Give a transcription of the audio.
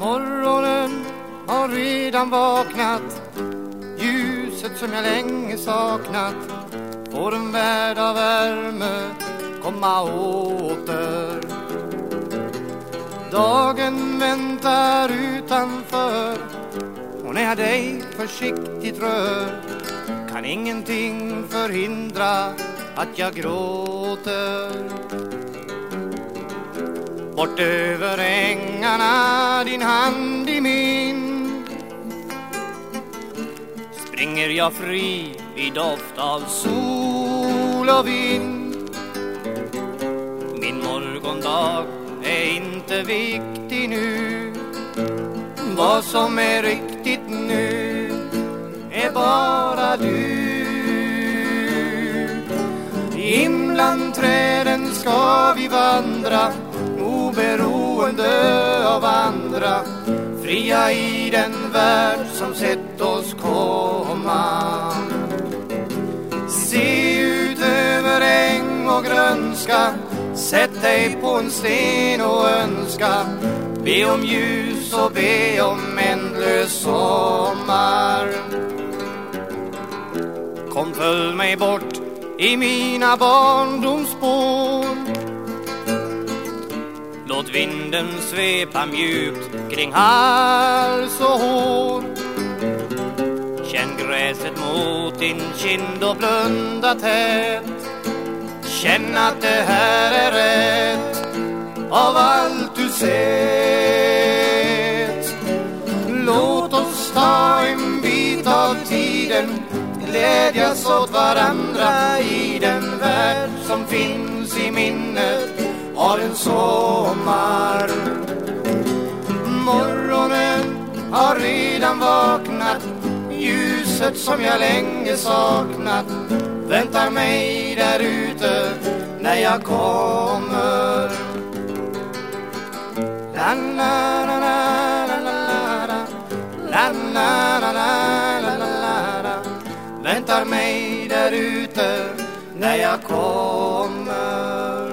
Morgonen har redan vaknat. Ljuset som jag länge saknat. Får en värld av värme komma åter. Dagen väntar utanför. Och när jag dig försiktigt rör kan ingenting förhindra att jag gråter. Bort över ängarna din hand i min. Springer jag fri i doft av sol och vind. Min morgondag är inte viktig nu. Vad som är riktigt nu är bara du. Inbland träden ska vi vandra beroende av andra Fria i den värld som sett oss komma. Se ut över äng och grönska Sätt dig på en sten och önska. Be om ljus och be om ändlös sommar. Kom följ mig bort i mina barndomsspår. Låt vinden svepa mjukt kring hals och hår. Känn gräset mot din kind och blunda tätt Känn att det här är rätt av allt du sett. Låt oss ta en bit av tiden glädjas åt varandra i den värld som finns i min av en sommar. Morgonen har redan vaknat. Ljuset som jag länge saknat väntar mig där ute när jag kommer. La la la la la la. La La la la la la la la. Väntar mig där ute när jag kommer.